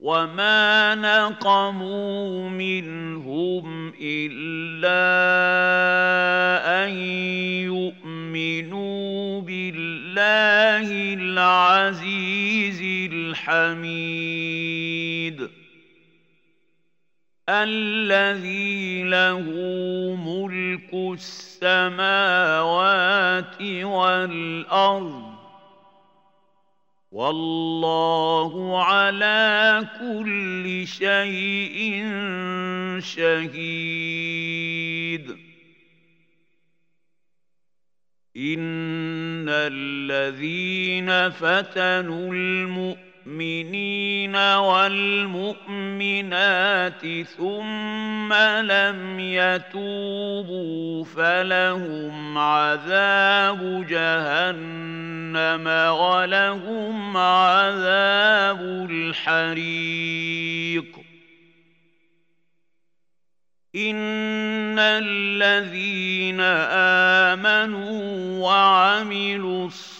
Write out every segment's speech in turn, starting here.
وما نقموا منهم الا ان يؤمنوا بالله العزيز الحميد الذي له ملك السماوات والارض والله على كل شيء شهيد. إن الذين فتنوا المؤمنين المؤمنين والمؤمنات ثم لم يتوبوا فلهم عذاب جهنم ولهم عذاب الحريق. إن الذين آمنوا وعملوا الصالحات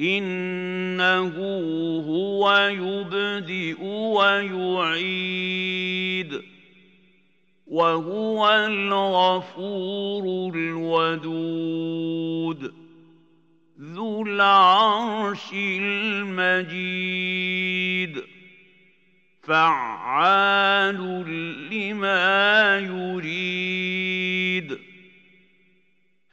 إنه هو يبدئ ويعيد وهو الغفور الودود ذو العرش المجيد. فعال لما يريد.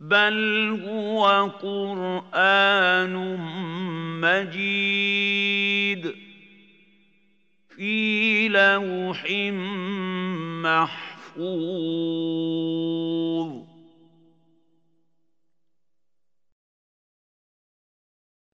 بل هو قرآن مجيد. في لوح محفوظ.